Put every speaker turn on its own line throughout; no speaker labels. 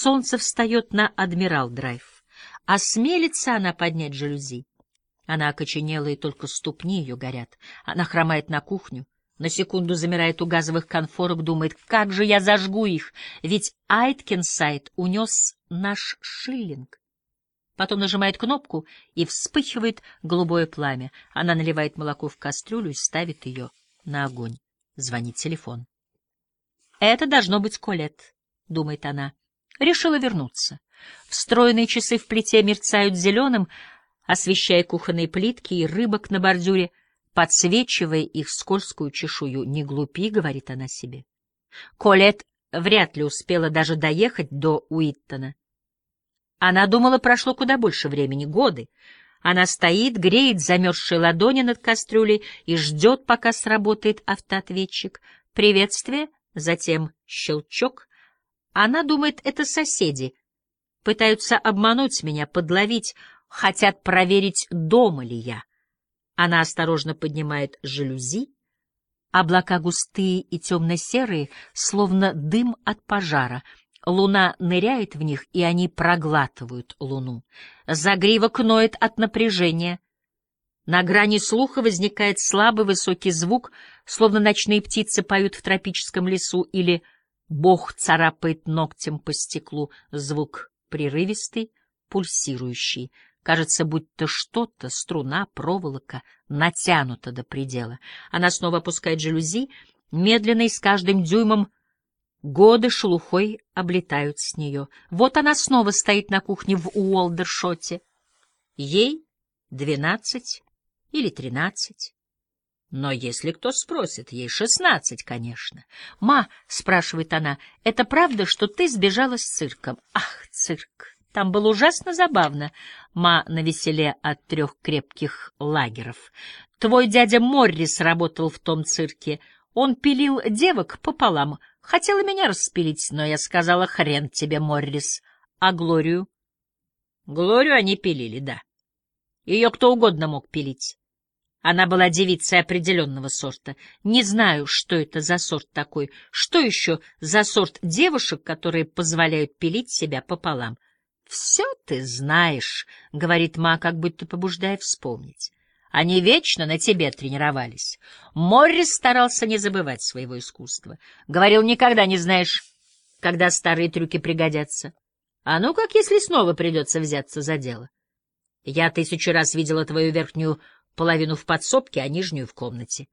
Солнце встает на Адмирал-драйв. Осмелится она поднять жалюзи. Она окоченела, и только ступни ее горят. Она хромает на кухню. На секунду замирает у газовых конфорок, думает, как же я зажгу их, ведь Айткинсайд унес наш шиллинг. Потом нажимает кнопку, и вспыхивает голубое пламя. Она наливает молоко в кастрюлю и ставит ее на огонь. Звонит телефон. «Это должно быть Колет», — думает она. Решила вернуться. Встроенные часы в плите мерцают зеленым, освещая кухонные плитки и рыбок на бордюре, подсвечивая их скользкую чешую. «Не глупи», — говорит она себе. Колет вряд ли успела даже доехать до Уиттона. Она думала, прошло куда больше времени, годы. Она стоит, греет замерзшие ладони над кастрюлей и ждет, пока сработает автоответчик. Приветствие, затем щелчок. Она думает, это соседи. Пытаются обмануть меня, подловить, хотят проверить, дома ли я. Она осторожно поднимает жалюзи. Облака густые и темно-серые, словно дым от пожара. Луна ныряет в них, и они проглатывают луну. Загривок ноет от напряжения. На грани слуха возникает слабый высокий звук, словно ночные птицы поют в тропическом лесу или Бог царапает ногтем по стеклу. Звук прерывистый, пульсирующий. Кажется, будто что-то, струна, проволока, натянута до предела. Она снова опускает жалюзи, медленно и с каждым дюймом годы шелухой облетают с нее. Вот она снова стоит на кухне в Уолдершоте. Ей двенадцать или тринадцать. Но если кто спросит, ей шестнадцать, конечно. «Ма», — спрашивает она, — «это правда, что ты сбежала с цирком?» «Ах, цирк! Там было ужасно забавно». Ма навеселе от трех крепких лагеров. «Твой дядя Моррис работал в том цирке. Он пилил девок пополам. Хотела меня распилить, но я сказала, хрен тебе, Моррис. А Глорию?» «Глорию они пилили, да. Ее кто угодно мог пилить». Она была девицей определенного сорта. Не знаю, что это за сорт такой. Что еще за сорт девушек, которые позволяют пилить себя пополам? «Все ты знаешь», — говорит Ма, как будто побуждая вспомнить. Они вечно на тебе тренировались. Моррис старался не забывать своего искусства. Говорил, никогда не знаешь, когда старые трюки пригодятся. А ну как, если снова придется взяться за дело? Я тысячу раз видела твою верхнюю половину в подсобке, а нижнюю в комнате.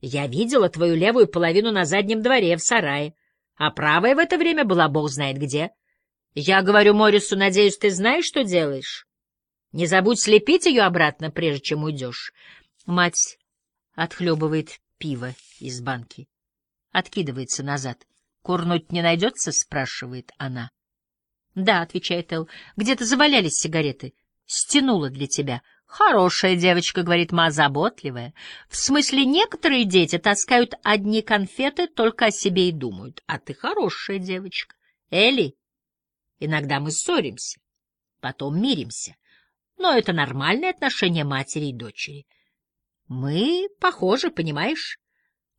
Я видела твою левую половину на заднем дворе, в сарае, а правая в это время была бог знает где. Я говорю Морису, надеюсь, ты знаешь, что делаешь? Не забудь слепить ее обратно, прежде чем уйдешь. Мать отхлебывает пиво из банки. Откидывается назад. «Курнуть не найдется?» — спрашивает она. «Да», — отвечает Эл, — «где-то завалялись сигареты. Стянула для тебя». Хорошая девочка, говорит Ма, заботливая. В смысле, некоторые дети таскают одни конфеты, только о себе и думают. А ты хорошая девочка. Элли, иногда мы ссоримся, потом миримся. Но это нормальное отношение матери и дочери. Мы похожи, понимаешь?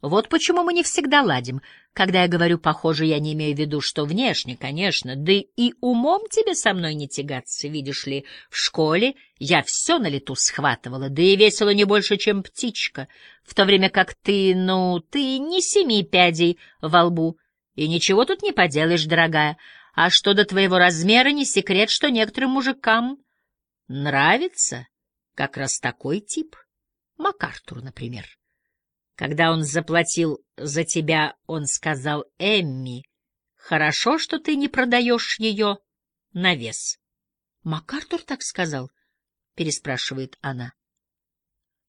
Вот почему мы не всегда ладим. Когда я говорю «похоже», я не имею в виду, что внешне, конечно, да и умом тебе со мной не тягаться, видишь ли. В школе я все на лету схватывала, да и весело не больше, чем птичка, в то время как ты, ну, ты не семи пядей во лбу, и ничего тут не поделаешь, дорогая. А что до твоего размера, не секрет, что некоторым мужикам нравится как раз такой тип. МакАртур, например. Когда он заплатил за тебя, он сказал Эмми, хорошо, что ты не продаешь ее на вес. — МакАртур так сказал? — переспрашивает она.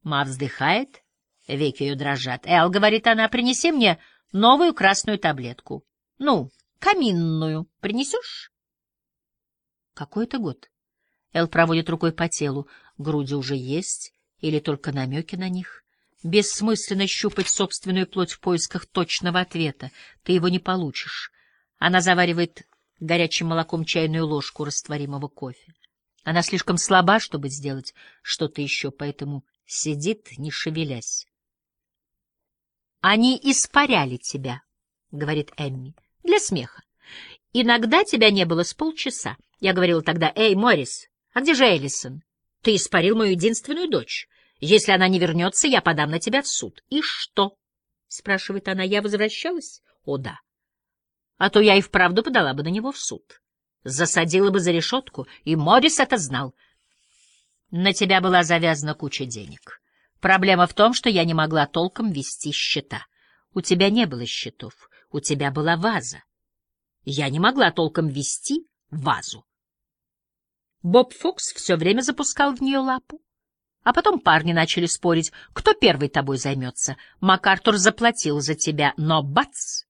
Ма вздыхает, веки ее дрожат. — Эл, — говорит она, — принеси мне новую красную таблетку. — Ну, каминную. Принесешь? — Какой это год? Эл проводит рукой по телу. Груди уже есть или только намеки на них? Бессмысленно щупать собственную плоть в поисках точного ответа. Ты его не получишь. Она заваривает горячим молоком чайную ложку растворимого кофе. Она слишком слаба, чтобы сделать что-то еще, поэтому сидит, не шевелясь. «Они испаряли тебя», — говорит Эмми, — «для смеха. Иногда тебя не было с полчаса. Я говорила тогда, «Эй, Моррис, а где же Эллисон? Ты испарил мою единственную дочь. Если она не вернется, я подам на тебя в суд». «И что?» — спрашивает она. «Я возвращалась?» «О, да. А то я и вправду подала бы на него в суд. Засадила бы за решетку, и Моррис это знал. На тебя была завязана куча денег. Проблема в том, что я не могла толком вести счета. У тебя не было счетов, у тебя была ваза. Я не могла толком вести вазу. Боб Фокс все время запускал в нее лапу. А потом парни начали спорить, кто первый тобой займется. МакАртур заплатил за тебя, но бац!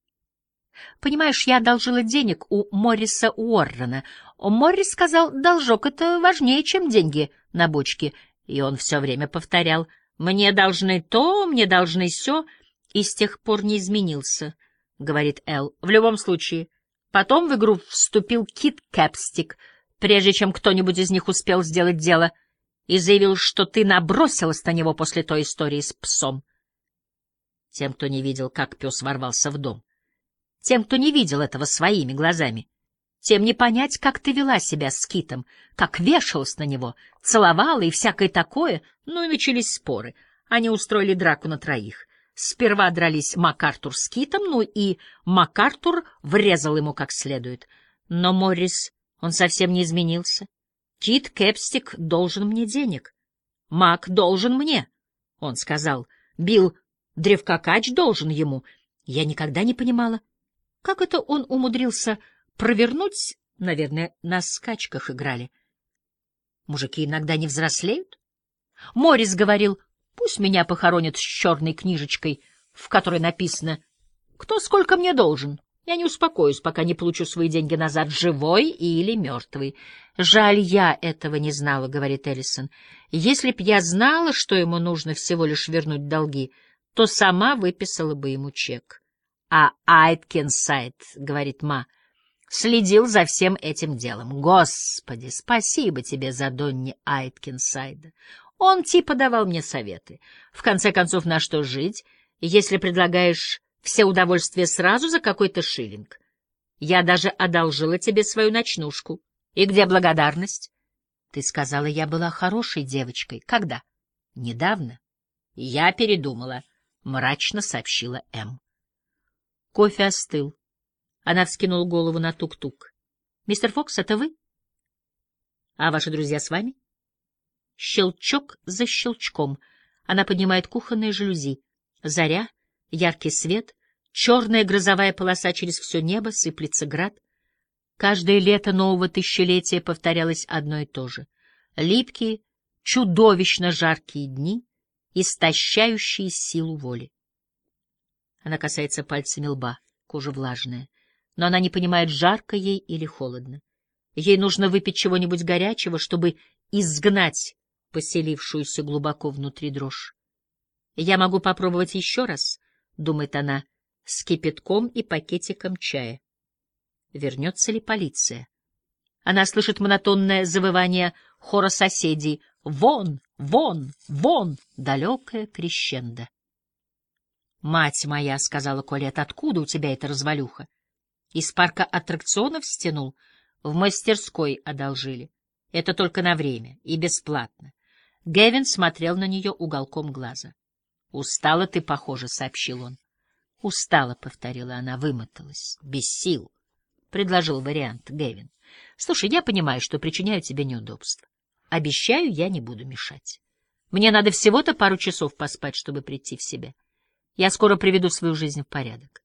Понимаешь, я одолжила денег у Морриса Уоррена. Моррис сказал, должок — это важнее, чем деньги на бочке. И он все время повторял, мне должны то, мне должны все, и с тех пор не изменился, — говорит Эл. В любом случае, Потом в игру вступил Кит Кэпстик, прежде чем кто-нибудь из них успел сделать дело, и заявил, что ты набросилась на него после той истории с псом. Тем, кто не видел, как пес ворвался в дом, тем, кто не видел этого своими глазами, тем не понять, как ты вела себя с Китом, как вешалась на него, целовала и всякое такое, ну и начались споры. Они устроили драку на троих. Сперва дрались МакАртур с Китом, ну и МакАртур врезал ему как следует. Но Моррис, он совсем не изменился. Кит Кэпстик должен мне денег. Мак должен мне, он сказал. Билл Древкокач должен ему. Я никогда не понимала, как это он умудрился провернуть, наверное, на скачках играли. Мужики иногда не взрослеют. Моррис говорил, Пусть меня похоронят с черной книжечкой, в которой написано «Кто сколько мне должен?» Я не успокоюсь, пока не получу свои деньги назад, живой или мертвый. Жаль, я этого не знала, — говорит Эллисон. Если б я знала, что ему нужно всего лишь вернуть долги, то сама выписала бы ему чек. А Айткинсайд, — говорит Ма, — следил за всем этим делом. Господи, спасибо тебе за Донни Айткинсайда. Он типа давал мне советы. В конце концов, на что жить, если предлагаешь все удовольствия сразу за какой-то шиллинг? Я даже одолжила тебе свою ночнушку. И где благодарность? Ты сказала, я была хорошей девочкой. Когда? Недавно. Я передумала, — мрачно сообщила М. Кофе остыл. Она вскинула голову на тук-тук. — Мистер Фокс, это вы? — А ваши друзья с вами? — Щелчок за щелчком. Она поднимает кухонные жалюзи. Заря, яркий свет, черная грозовая полоса через все небо, сыплется град. Каждое лето нового тысячелетия повторялось одно и то же. Липкие, чудовищно жаркие дни, истощающие силу воли. Она касается пальцами лба, кожа влажная, но она не понимает, жарко ей или холодно. Ей нужно выпить чего-нибудь горячего, чтобы изгнать поселившуюся глубоко внутри дрожь. «Я могу попробовать еще раз», — думает она, с кипятком и пакетиком чая. Вернется ли полиция? Она слышит монотонное завывание хора соседей «Вон! Вон! Вон!» далекое крещендо. «Мать моя», — сказала Колет, — «откуда у тебя эта развалюха?» «Из парка аттракционов стянул, в мастерской одолжили. Это только на время и бесплатно. Гевин смотрел на нее уголком глаза. «Устала ты, похоже», — сообщил он. «Устала», — повторила она, вымоталась. «Без сил», — предложил вариант Гевин. «Слушай, я понимаю, что причиняю тебе неудобства. Обещаю, я не буду мешать. Мне надо всего-то пару часов поспать, чтобы прийти в себя. Я скоро приведу свою жизнь в порядок.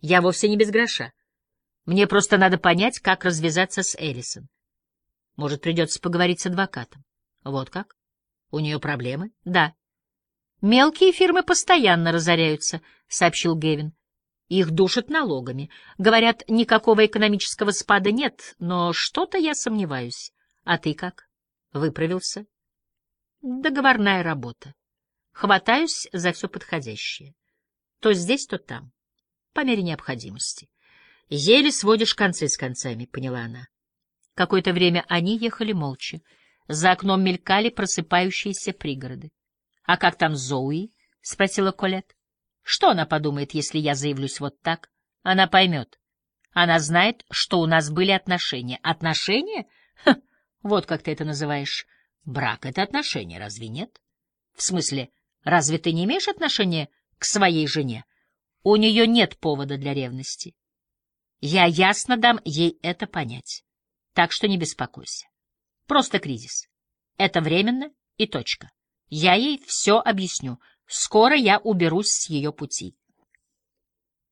Я вовсе не без гроша. Мне просто надо понять, как развязаться с Эллисон. Может, придется поговорить с адвокатом. Вот как? У нее проблемы? Да. Мелкие фирмы постоянно разоряются, сообщил Гевин. Их душат налогами. Говорят, никакого экономического спада нет, но что-то я сомневаюсь. А ты как? Выправился? Договорная работа. Хватаюсь за все подходящее. То здесь, то там. По мере необходимости. Еле сводишь концы с концами, поняла она. Какое-то время они ехали молча. За окном мелькали просыпающиеся пригороды. — А как там Зоуи? — спросила Колет. Что она подумает, если я заявлюсь вот так? Она поймет. Она знает, что у нас были отношения. Отношения? Ха, вот как ты это называешь. Брак — это отношения, разве нет? В смысле, разве ты не имеешь отношения к своей жене? У нее нет повода для ревности. Я ясно дам ей это понять. Так что не беспокойся. Просто кризис. Это временно и точка. Я ей все объясню. Скоро я уберусь с ее пути.